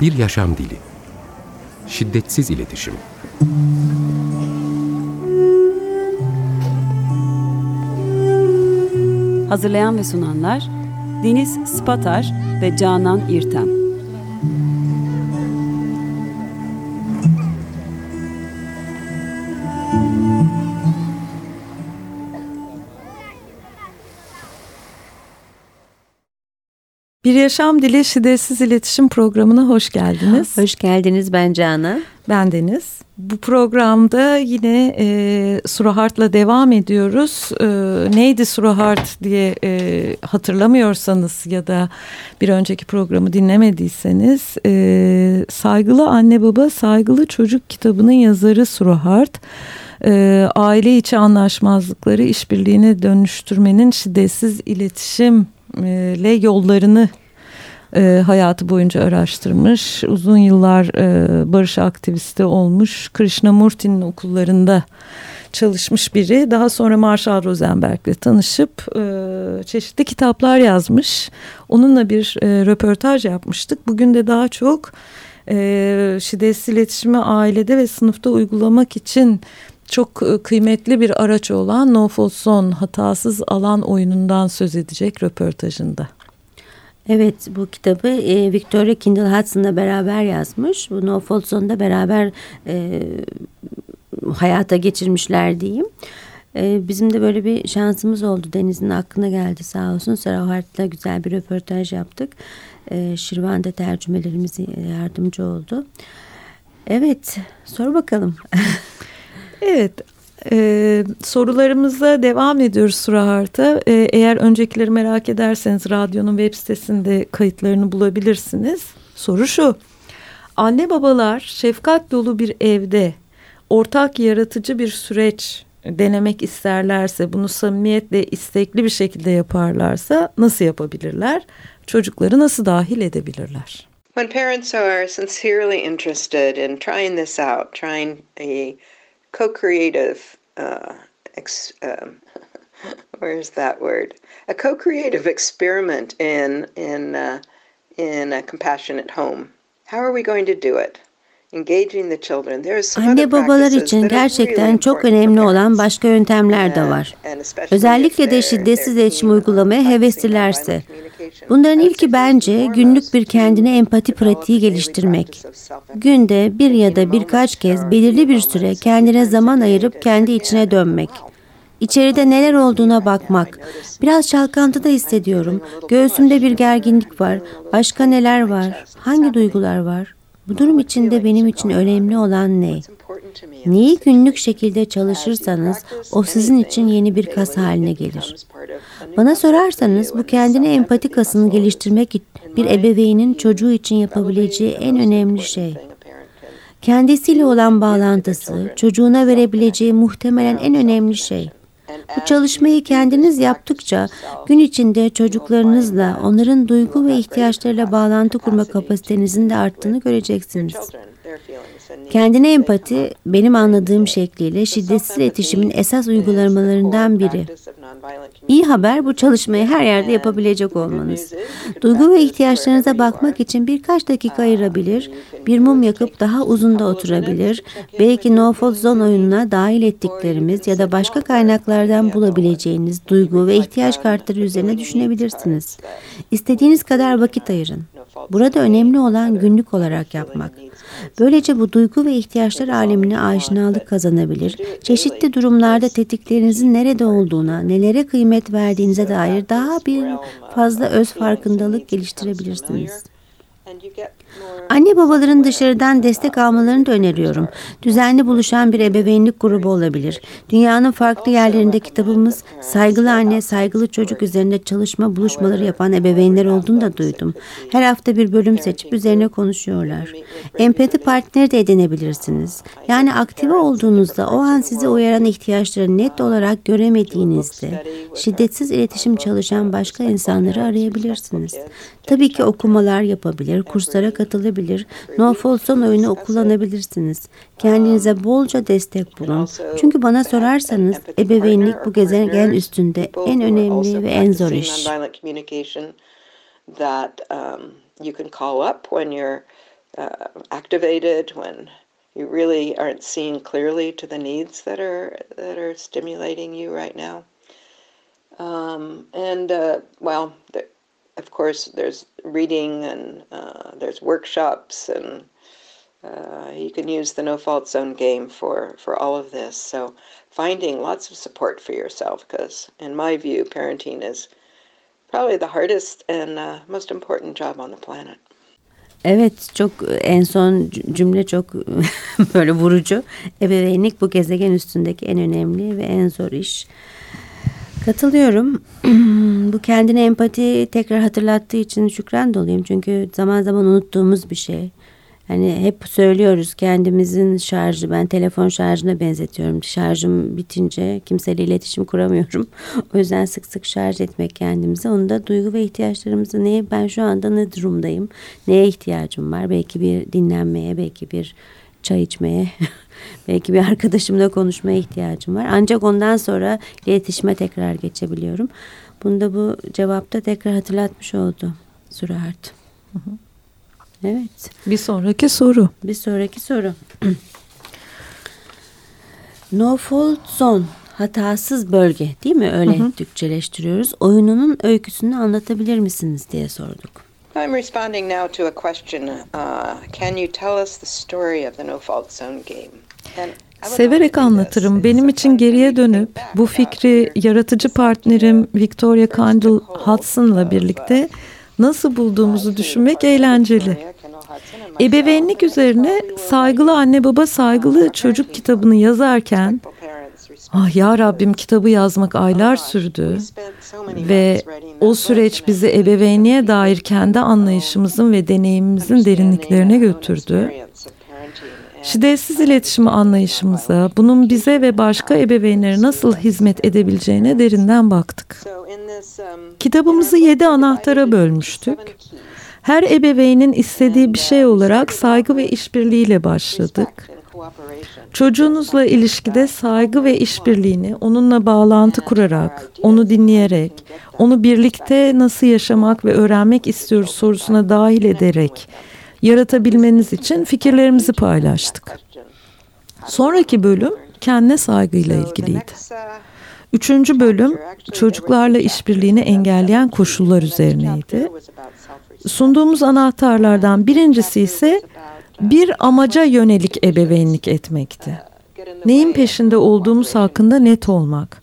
Bir yaşam dili. Şiddetsiz iletişim. Hazırlayan ve sunanlar Deniz Spatar ve Canan İrtem. Bir Yaşam Dili Şiddetsiz İletişim Programı'na hoş geldiniz. Hoş geldiniz ben Canan. Ben Deniz. Bu programda yine e, Surahart'la devam ediyoruz. E, neydi Surahart diye e, hatırlamıyorsanız ya da bir önceki programı dinlemediyseniz e, Saygılı Anne Baba Saygılı Çocuk kitabının yazarı Surahart e, aile içi anlaşmazlıkları işbirliğine dönüştürmenin şiddetsiz iletişimle yollarını e, hayatı boyunca araştırmış. Uzun yıllar e, barış aktivisti olmuş. Krishnamurti'nin okullarında çalışmış biri. Daha sonra Marshall Rosenberg'le tanışıp e, çeşitli kitaplar yazmış. Onunla bir e, röportaj yapmıştık. Bugün de daha çok e, şiddetsiz iletişimi ailede ve sınıfta uygulamak için çok e, kıymetli bir araç olan No Fault Zone hatasız alan oyunundan söz edecek röportajında. Evet bu kitabı e, Victoria Kindle Hudson'la beraber yazmış. Bu No Fault Zone'da beraber e, hayata geçirmişler diyeyim. E, bizim de böyle bir şansımız oldu. Deniz'in aklına geldi sağ olsun. Sarah Hart'la güzel bir röportaj yaptık. E, Şirvan da tercümelerimiz yardımcı oldu. Evet sor bakalım. evet ee, sorularımıza devam ediyoruz Surahart'a. Ee, eğer öncekileri merak ederseniz radyonun web sitesinde kayıtlarını bulabilirsiniz. Soru şu. Anne babalar şefkat dolu bir evde ortak yaratıcı bir süreç denemek isterlerse, bunu samimiyetle istekli bir şekilde yaparlarsa nasıl yapabilirler? Çocukları nasıl dahil edebilirler? When parents are sincerely interested in trying this out, trying a co-creative uh, ex, um, where's that word? A co-creative experiment in in uh, in a compassionate home. How are we going to do it? Anne babalar için gerçekten çok önemli olan başka yöntemler de var. Özellikle de şiddetsiz iletişim uygulamaya heveslilerse. Bunların ilki bence günlük bir kendine empati pratiği geliştirmek. Günde bir ya da birkaç kez belirli bir süre kendine zaman ayırıp kendi içine dönmek. İçeride neler olduğuna bakmak. Biraz çalkantı da hissediyorum. Göğsümde bir gerginlik var. Başka neler var? Hangi duygular var? Bu durum içinde benim için önemli olan ne? Neyi günlük şekilde çalışırsanız o sizin için yeni bir kas haline gelir. Bana sorarsanız bu kendine empati kasını geliştirmek bir ebeveynin çocuğu için yapabileceği en önemli şey. Kendisiyle olan bağlantısı, çocuğuna verebileceği muhtemelen en önemli şey. Bu çalışmayı kendiniz yaptıkça gün içinde çocuklarınızla onların duygu ve ihtiyaçlarıyla bağlantı kurma kapasitenizin de arttığını göreceksiniz. Kendine empati benim anladığım şekliyle şiddetsiz iletişimin esas uygulamalarından biri. İyi haber bu çalışmayı her yerde yapabilecek olmanız. Duygu ve ihtiyaçlarınıza bakmak için birkaç dakika ayırabilir, bir mum yakıp daha uzun da oturabilir, belki No Fault Zone oyununa dahil ettiklerimiz ya da başka kaynaklardan bulabileceğiniz duygu ve ihtiyaç kartları üzerine düşünebilirsiniz. İstediğiniz kadar vakit ayırın. Burada önemli olan günlük olarak yapmak. Böylece bu duygu ve ihtiyaçlar alemine aşinalık kazanabilir, çeşitli durumlarda tetiklerinizin nerede olduğuna, nelere kıymet verdiğinize dair daha bir fazla öz farkındalık geliştirebilirsiniz. Anne babaların dışarıdan destek almalarını da öneriyorum. Düzenli buluşan bir ebeveynlik grubu olabilir. Dünyanın farklı yerlerinde kitabımız saygılı anne, saygılı çocuk üzerinde çalışma buluşmaları yapan ebeveynler olduğunu da duydum. Her hafta bir bölüm seçip üzerine konuşuyorlar. Empati partneri de edinebilirsiniz. Yani aktive olduğunuzda o an sizi uyaran ihtiyaçları net olarak göremediğinizde şiddetsiz iletişim çalışan başka insanları arayabilirsiniz. Tabii ki okumalar yapabilir, kurslara katılabilir, No Zone oyunu kullanabilirsiniz. Kendinize bolca destek bulun. Çünkü bana sorarsanız ebeveynlik bu gezegen üstünde en önemli ve en zor iş. uh, activated, when you really aren't seeing clearly to the needs that are that are stimulating you right now. Um, and uh, well, of course, there's reading and uh, there's workshops, and uh, you can use the no fault zone game for for all of this. So finding lots of support for yourself, because in my view, parenting is probably the hardest and uh, most important job on the planet. Evet çok en son cümle çok böyle vurucu. Ebeveynlik bu gezegen üstündeki en önemli ve en zor iş. Katılıyorum. bu kendine empati tekrar hatırlattığı için şükran doluyum. Çünkü zaman zaman unuttuğumuz bir şey. Hani hep söylüyoruz kendimizin şarjı ben telefon şarjına benzetiyorum. Şarjım bitince kimseyle iletişim kuramıyorum. o yüzden sık sık şarj etmek kendimize. Onu da duygu ve ihtiyaçlarımızı neye ben şu anda ne durumdayım? Neye ihtiyacım var? Belki bir dinlenmeye, belki bir çay içmeye, belki bir arkadaşımla konuşmaya ihtiyacım var. Ancak ondan sonra iletişime tekrar geçebiliyorum. Bunu da bu cevapta tekrar hatırlatmış oldu Surahart. Evet. Bir sonraki soru. Bir sonraki soru. no fault zone hatasız bölge değil mi? Öyle hı hı. Türkçeleştiriyoruz. Oyununun öyküsünü anlatabilir misiniz diye sorduk. I'm responding now to a question. Uh, can you tell us the story of the no fault zone game? And Severek anlatırım. Benim için geriye dönüp bu fikri yaratıcı partnerim Victoria Candle Hudson'la birlikte nasıl bulduğumuzu düşünmek eğlenceli. Ebeveynlik üzerine Saygılı Anne Baba Saygılı Çocuk kitabını yazarken Ah ya Rabbim kitabı yazmak aylar sürdü ve o süreç bizi ebeveynliğe dair kendi anlayışımızın ve deneyimimizin derinliklerine götürdü. Şiddetsiz iletişimi anlayışımıza, bunun bize ve başka ebeveynlere nasıl hizmet edebileceğine derinden baktık. Kitabımızı yedi anahtara bölmüştük. Her ebeveynin istediği bir şey olarak saygı ve işbirliğiyle başladık. Çocuğunuzla ilişkide saygı ve işbirliğini onunla bağlantı kurarak, onu dinleyerek, onu birlikte nasıl yaşamak ve öğrenmek istiyoruz sorusuna dahil ederek yaratabilmeniz için fikirlerimizi paylaştık. Sonraki bölüm kendine saygıyla ilgiliydi. Üçüncü bölüm çocuklarla işbirliğini engelleyen koşullar üzerineydi. Sunduğumuz anahtarlardan birincisi ise bir amaca yönelik ebeveynlik etmekti. Neyin peşinde olduğumuz hakkında net olmak.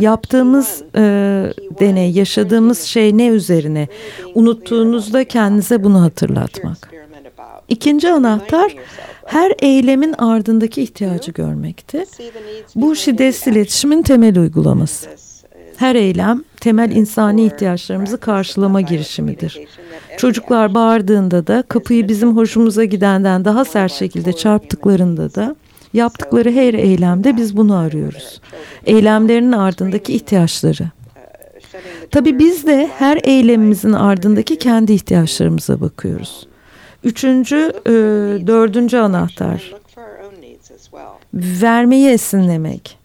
Yaptığımız e, deney, yaşadığımız şey ne üzerine unuttuğunuzda kendinize bunu hatırlatmak. İkinci anahtar her eylemin ardındaki ihtiyacı görmekti. Bu şiddetsiz iletişimin temel uygulaması. Her eylem temel insani ihtiyaçlarımızı karşılama girişimidir. Çocuklar bağırdığında da kapıyı bizim hoşumuza gidenden daha sert şekilde çarptıklarında da yaptıkları her eylemde biz bunu arıyoruz. Eylemlerinin ardındaki ihtiyaçları. Tabii biz de her eylemimizin ardındaki kendi ihtiyaçlarımıza bakıyoruz. Üçüncü, e, dördüncü anahtar. Vermeyi esinlemek.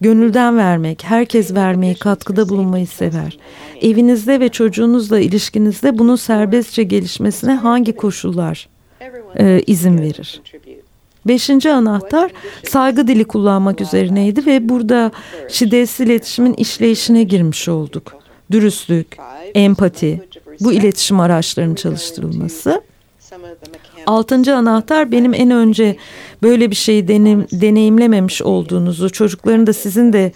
Gönülden vermek, herkes vermeyi, katkıda bulunmayı sever. Evinizde ve çocuğunuzla ilişkinizde bunun serbestçe gelişmesine hangi koşullar e, izin verir? Beşinci anahtar saygı dili kullanmak üzerineydi ve burada şiddetsiz iletişimin işleyişine girmiş olduk. Dürüstlük, empati, bu iletişim araçlarının çalıştırılması. Altıncı anahtar benim en önce böyle bir şeyi deneyim, deneyimlememiş olduğunuzu, çocukların da sizin de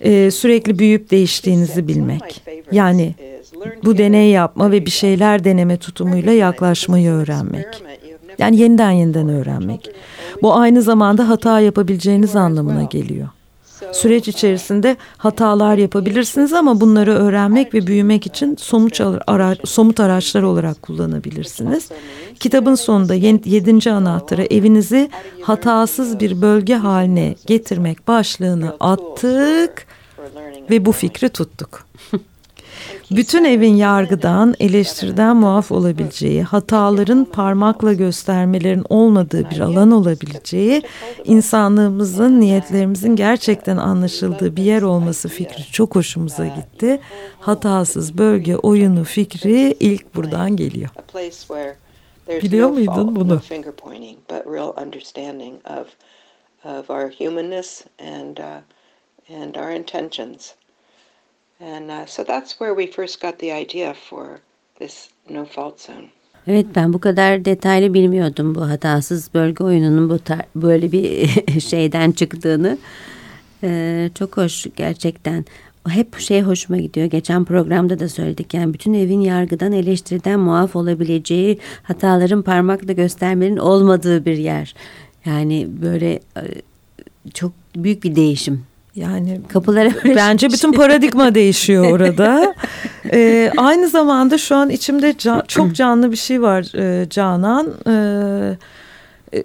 e, sürekli büyüyüp değiştiğinizi bilmek. Yani bu deney yapma ve bir şeyler deneme tutumuyla yaklaşmayı öğrenmek. Yani yeniden yeniden öğrenmek. Bu aynı zamanda hata yapabileceğiniz anlamına geliyor. Süreç içerisinde hatalar yapabilirsiniz ama bunları öğrenmek ve büyümek için somut, araç, somut araçlar olarak kullanabilirsiniz. Kitabın sonunda yedinci anahtarı evinizi hatasız bir bölge haline getirmek başlığını attık ve bu fikri tuttuk. Bütün evin yargıdan, eleştiriden muaf olabileceği, hataların parmakla göstermelerin olmadığı bir alan olabileceği, insanlığımızın, niyetlerimizin gerçekten anlaşıldığı bir yer olması fikri çok hoşumuza gitti. Hatasız bölge oyunu fikri ilk buradan geliyor. Biliyor muydun bunu? Of our humanness and uh, and our intentions. And uh, so that's where we first got the idea for this no fault zone. Evet ben bu kadar detaylı bilmiyordum bu hatasız bölge oyununun bu böyle bir şeyden çıktığını. Ee, çok hoş gerçekten. Hep şey hoşuma gidiyor. Geçen programda da söyledik. Yani bütün evin yargıdan, eleştiriden muaf olabileceği hataların parmakla göstermenin olmadığı bir yer. Yani böyle e, çok büyük bir değişim. Yani kapılara bence bütün paradigma değişiyor orada. ee, aynı zamanda şu an içimde can, çok canlı bir şey var e, Canan. Ee, e,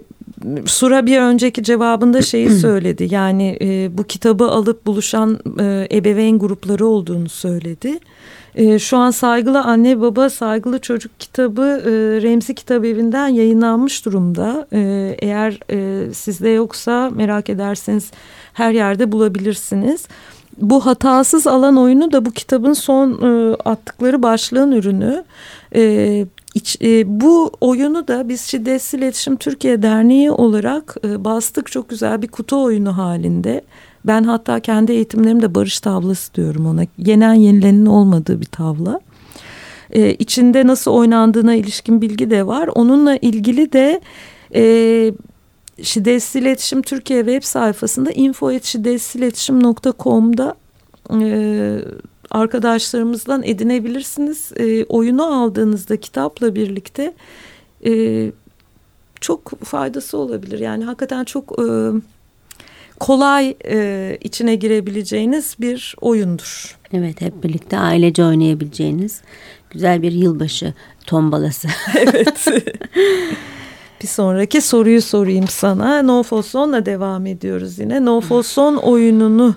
Sura bir önceki cevabında şeyi söyledi. Yani e, bu kitabı alıp buluşan e, ebeveyn grupları olduğunu söyledi. E, şu an Saygılı Anne Baba Saygılı Çocuk kitabı e, Remzi Kitap Evi'nden yayınlanmış durumda. E, eğer e, sizde yoksa merak ederseniz her yerde bulabilirsiniz. Bu hatasız alan oyunu da bu kitabın son e, attıkları başlığın ürünü. E, iç, e, bu oyunu da biz Şiddetsiz İletişim Türkiye Derneği olarak e, bastık çok güzel bir kutu oyunu halinde. Ben hatta kendi eğitimlerimde barış tavlası diyorum ona. Yenen yenilenin olmadığı bir tavla. Ee, içinde nasıl oynandığına ilişkin bilgi de var. Onunla ilgili de e, Şiddetsiz İletişim Türkiye web sayfasında info.şiddetsizletişim.com'da e, arkadaşlarımızdan edinebilirsiniz. E, oyunu aldığınızda kitapla birlikte e, çok faydası olabilir. Yani hakikaten çok... E, kolay e, içine girebileceğiniz bir oyundur. Evet hep birlikte ailece oynayabileceğiniz güzel bir yılbaşı tombalası. evet. bir sonraki soruyu sorayım sana. No Foson'la devam ediyoruz yine. No Foson oyununu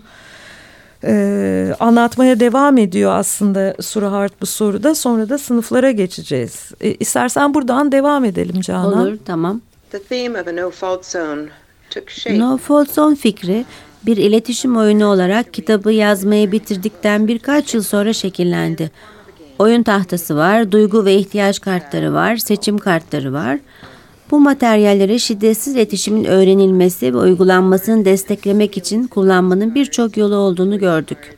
e, anlatmaya devam ediyor aslında Surahart bu soruda. Sonra da sınıflara geçeceğiz. E, istersen buradan devam edelim Canan. Olur tamam. The theme of a no fault zone took shape. No Fault Zone fikri bir iletişim oyunu olarak kitabı yazmayı bitirdikten birkaç yıl sonra şekillendi. Oyun tahtası var, duygu ve ihtiyaç kartları var, seçim kartları var. Bu materyalleri şiddetsiz iletişimin öğrenilmesi ve uygulanmasını desteklemek için kullanmanın birçok yolu olduğunu gördük.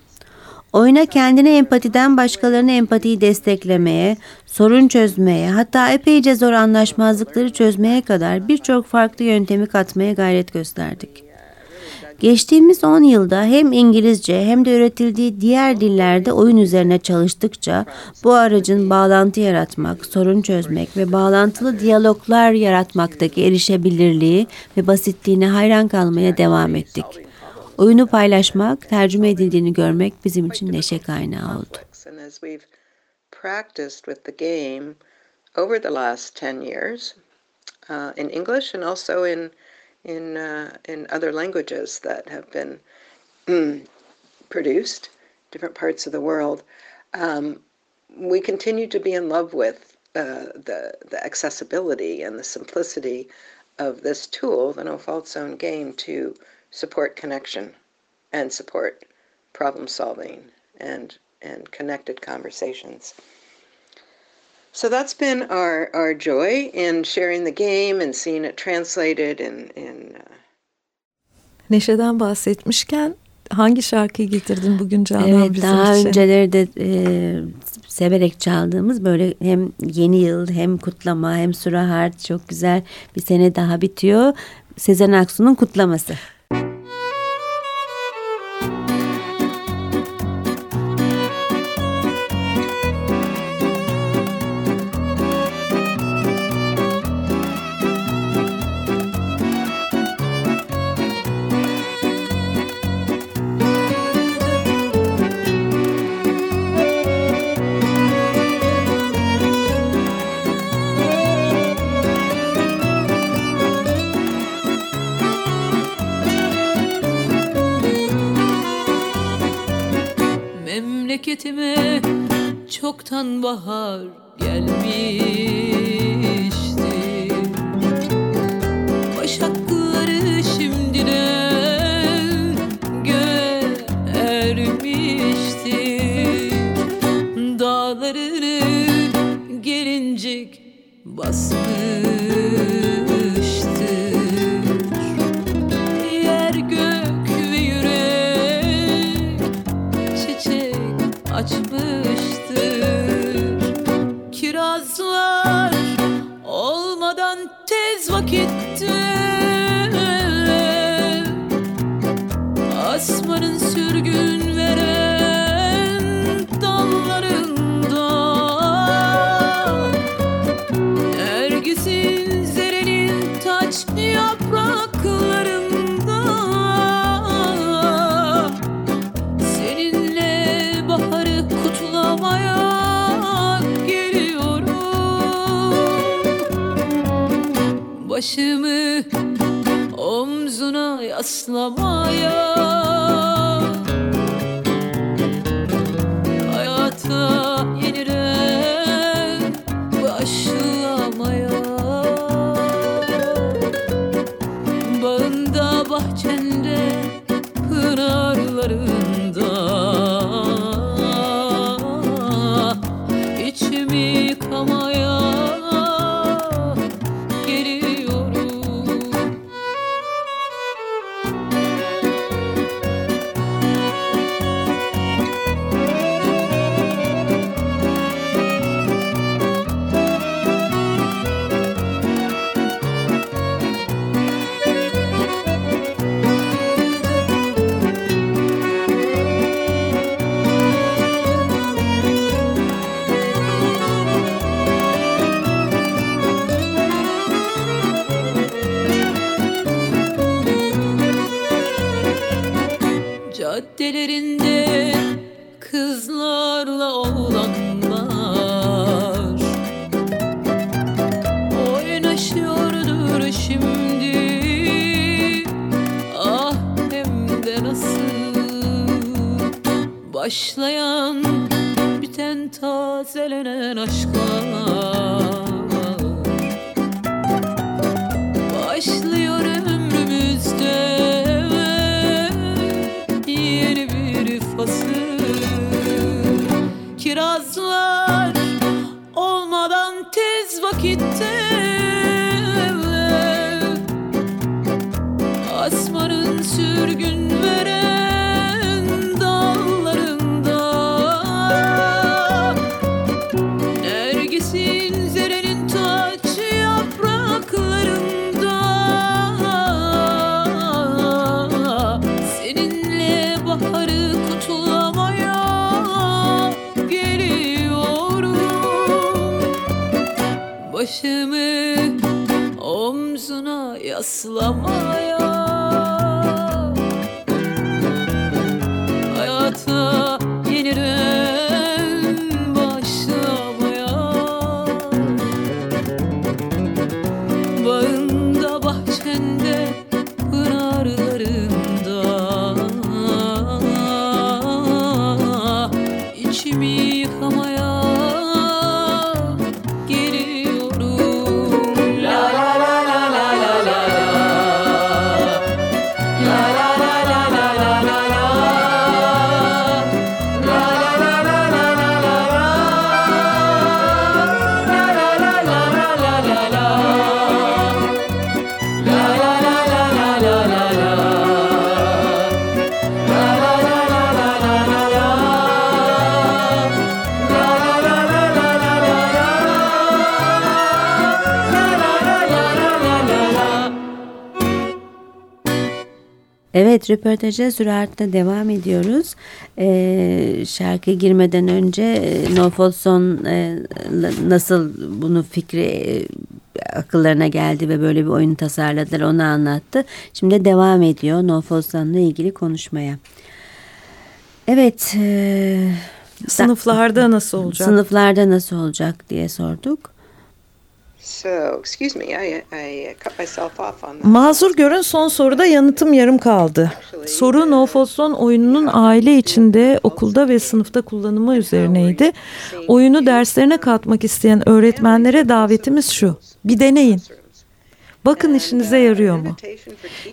Oyuna kendine empatiden başkalarına empatiyi desteklemeye, sorun çözmeye, hatta epeyce zor anlaşmazlıkları çözmeye kadar birçok farklı yöntemi katmaya gayret gösterdik. Geçtiğimiz 10 yılda hem İngilizce hem de üretildiği diğer dillerde oyun üzerine çalıştıkça bu aracın bağlantı yaratmak, sorun çözmek ve bağlantılı diyaloglar yaratmaktaki erişebilirliği ve basitliğine hayran kalmaya devam ettik. Oyunu paylaşmak, tercüme edildiğini görmek bizim için neşe kaynağı oldu. over the last 10 years uh, in English and also in in uh, in other languages that have been mm, produced, different parts of the world. Um, we continue to be in love with uh, the the accessibility and the simplicity of this tool, the No Fault Zone game, to support connection and support problem solving and and connected conversations. So that's been our, our joy in sharing the game and seeing it translated in, in uh... Neşe'den bahsetmişken hangi şarkıyı getirdin bugün Canan evet, bizim daha için? önceleri de e, severek çaldığımız böyle hem yeni yıl hem kutlama hem Surahart çok güzel bir sene daha bitiyor. Sezen Aksu'nun kutlaması. Memleketime çoktan bahar gelmişti. Başakları şimdiden görmüşti Dağlarını gelincik basmıştır Başımı omzuna yaslamaya Başlıyor ömrümüzde yeni bir fasıl. Kirazlar olmadan tez vakitte Asmanın sürgün veren omzuna yaslamaya. Hayata yeniden Evet röportaja süratle devam ediyoruz. Ee, şarkı girmeden önce e, No Fault Son e, nasıl bunu fikri e, akıllarına geldi ve böyle bir oyun tasarladılar onu anlattı. Şimdi devam ediyor No ilgili konuşmaya. Evet. E, Sınıflarda nasıl olacak? Sınıflarda nasıl olacak diye sorduk. So, excuse me, I, I cut myself off on that. Mazur görün son soruda yanıtım yarım kaldı. Soru No Fault Zone oyununun aile içinde, okulda ve sınıfta kullanımı üzerineydi. Oyunu derslerine katmak isteyen öğretmenlere davetimiz şu. Bir deneyin. Bakın işinize yarıyor mu?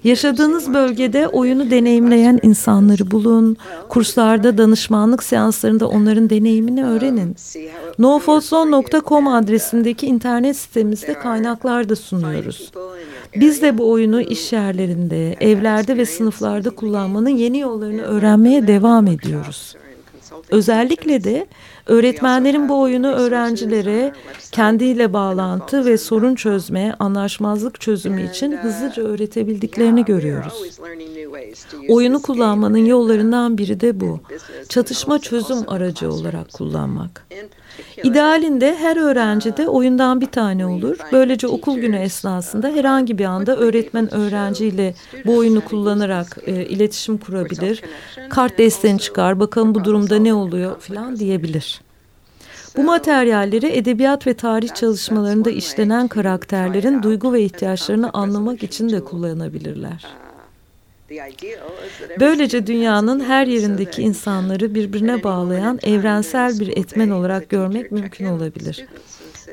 Yaşadığınız bölgede oyunu deneyimleyen insanları bulun. Kurslarda, danışmanlık seanslarında onların deneyimini öğrenin. nofotson.com adresindeki internet sitemizde kaynaklar da sunuyoruz. Biz de bu oyunu iş yerlerinde, evlerde ve sınıflarda kullanmanın yeni yollarını öğrenmeye devam ediyoruz. Özellikle de öğretmenlerin bu oyunu öğrencilere kendiyle bağlantı ve sorun çözme, anlaşmazlık çözümü için hızlıca öğretebildiklerini görüyoruz. Oyunu kullanmanın yollarından biri de bu. Çatışma çözüm aracı olarak kullanmak. İdealinde her öğrenci de oyundan bir tane olur. Böylece okul günü esnasında herhangi bir anda öğretmen öğrenciyle bu oyunu kullanarak e, iletişim kurabilir. Kart desteğini çıkar, bakalım bu durumda ne oluyor falan diyebilir. Bu materyalleri edebiyat ve tarih çalışmalarında işlenen karakterlerin duygu ve ihtiyaçlarını anlamak için de kullanabilirler. Böylece dünyanın her yerindeki insanları birbirine bağlayan evrensel bir etmen olarak görmek mümkün olabilir.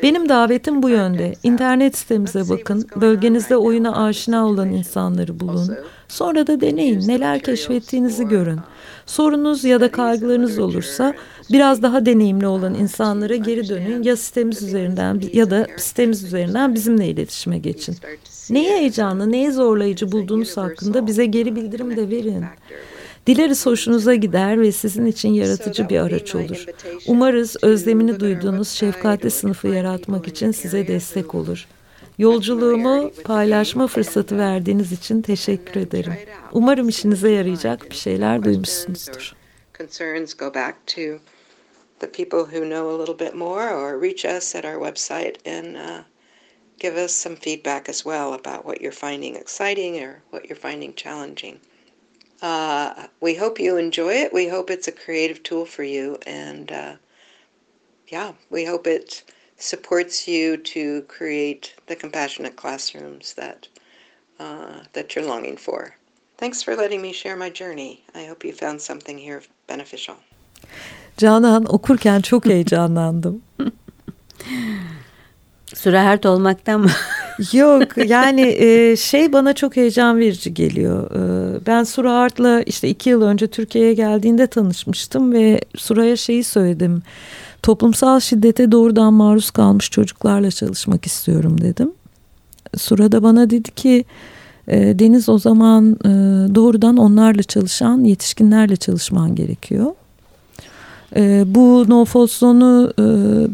Benim davetim bu yönde. İnternet sitemize bakın, bölgenizde oyuna aşina olan insanları bulun. Sonra da deneyin, neler keşfettiğinizi görün. Sorunuz ya da kaygılarınız olursa biraz daha deneyimli olan insanlara geri dönün ya sitemiz üzerinden ya da sitemiz üzerinden bizimle iletişime geçin. Neyi heyecanlı, neyi zorlayıcı bulduğunuz hakkında bize geri bildirim de verin. Dileriz hoşunuza gider ve sizin için yaratıcı bir araç olur. Umarız özlemini duyduğunuz şefkatli sınıfı yaratmak için size destek olur. Yolculuğumu paylaşma fırsatı verdiğiniz için teşekkür ederim. Umarım işinize yarayacak bir şeyler duymuşsunuzdur. The people who know a little bit more or reach us at our website and uh, give us some feedback as well about what you're finding exciting or what you're finding challenging. Uh, we hope you enjoy it. We hope it's a creative tool for you. And uh, yeah, we hope it supports you to create the compassionate classrooms that, uh, that you're longing for. Thanks for letting me share my journey. I hope you found something here beneficial. Canan okurken çok heyecanlandım. Sürahert olmaktan mı? Yok yani e, şey bana çok heyecan verici geliyor. E, ben Sura Hart'la işte iki yıl önce Türkiye'ye geldiğinde tanışmıştım ve Sura'ya şeyi söyledim. Toplumsal şiddete doğrudan maruz kalmış çocuklarla çalışmak istiyorum dedim. Sura da bana dedi ki e, Deniz o zaman e, doğrudan onlarla çalışan yetişkinlerle çalışman gerekiyor. E, bu No Zone'u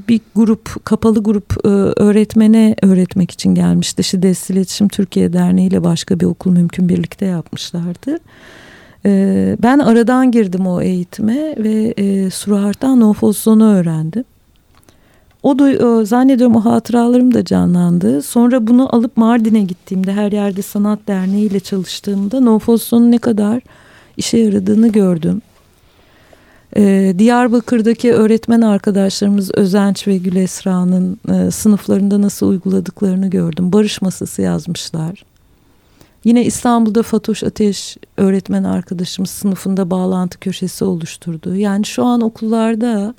bir grup, kapalı grup e, öğretmene öğretmek için gelmişti. Şiddetsiz İletişim Türkiye Derneği ile başka bir okul mümkün birlikte yapmışlardı. E, ben aradan girdim o eğitime ve e, Suruhart'tan No Fault Zone'u öğrendim. O, o zannediyorum o hatıralarım da canlandı. Sonra bunu alıp Mardin'e gittiğimde her yerde sanat derneği ile çalıştığımda No Fault Zone'un ne kadar işe yaradığını gördüm. Ee, Diyarbakır'daki öğretmen arkadaşlarımız Özenç ve Gül Esra'nın e, sınıflarında nasıl uyguladıklarını gördüm. Barış masası yazmışlar. Yine İstanbul'da Fatoş Ateş öğretmen arkadaşımız sınıfında bağlantı köşesi oluşturdu. Yani şu an okullarda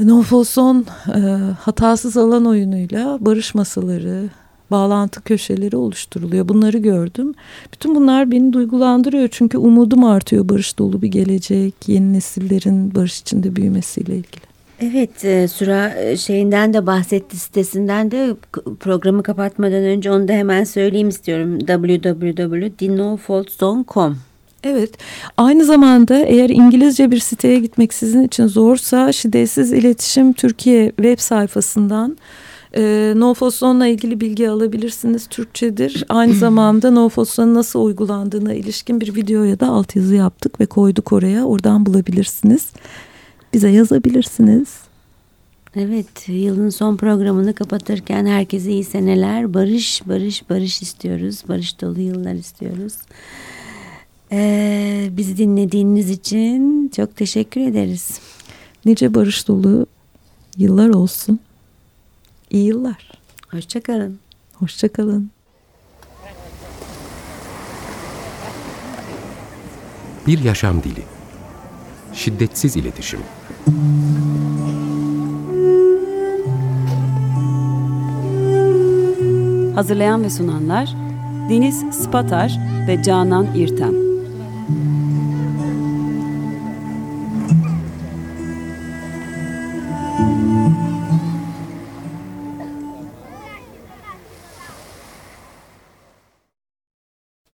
Nofoson e, hatasız alan oyunuyla barış masaları, bağlantı köşeleri oluşturuluyor. Bunları gördüm. Bütün bunlar beni duygulandırıyor çünkü umudum artıyor barış dolu bir gelecek, yeni nesillerin barış içinde büyümesiyle ilgili. Evet, e, Süra e, şeyinden de bahsetti sitesinden de programı kapatmadan önce onu da hemen söyleyeyim istiyorum. www.dinofoldzone.com Evet. Aynı zamanda eğer İngilizce bir siteye gitmek sizin için zorsa Şiddetsiz İletişim Türkiye web sayfasından e, Nofoson'la ilgili bilgi alabilirsiniz. Türkçedir. Aynı zamanda Nofoson'un nasıl uygulandığına ilişkin bir videoya da altyazı yaptık ve koyduk oraya. Oradan bulabilirsiniz. Bize yazabilirsiniz. Evet, yılın son programını kapatırken herkese iyi seneler. Barış, barış, barış istiyoruz. Barış dolu yıllar istiyoruz. Ee, bizi dinlediğiniz için çok teşekkür ederiz. Nice barış dolu yıllar olsun. İyi yıllar. Hoşçakalın. Hoşçakalın. Bir yaşam dili. Şiddetsiz iletişim. Hazırlayan ve sunanlar Deniz Spatar ve Canan İrtem.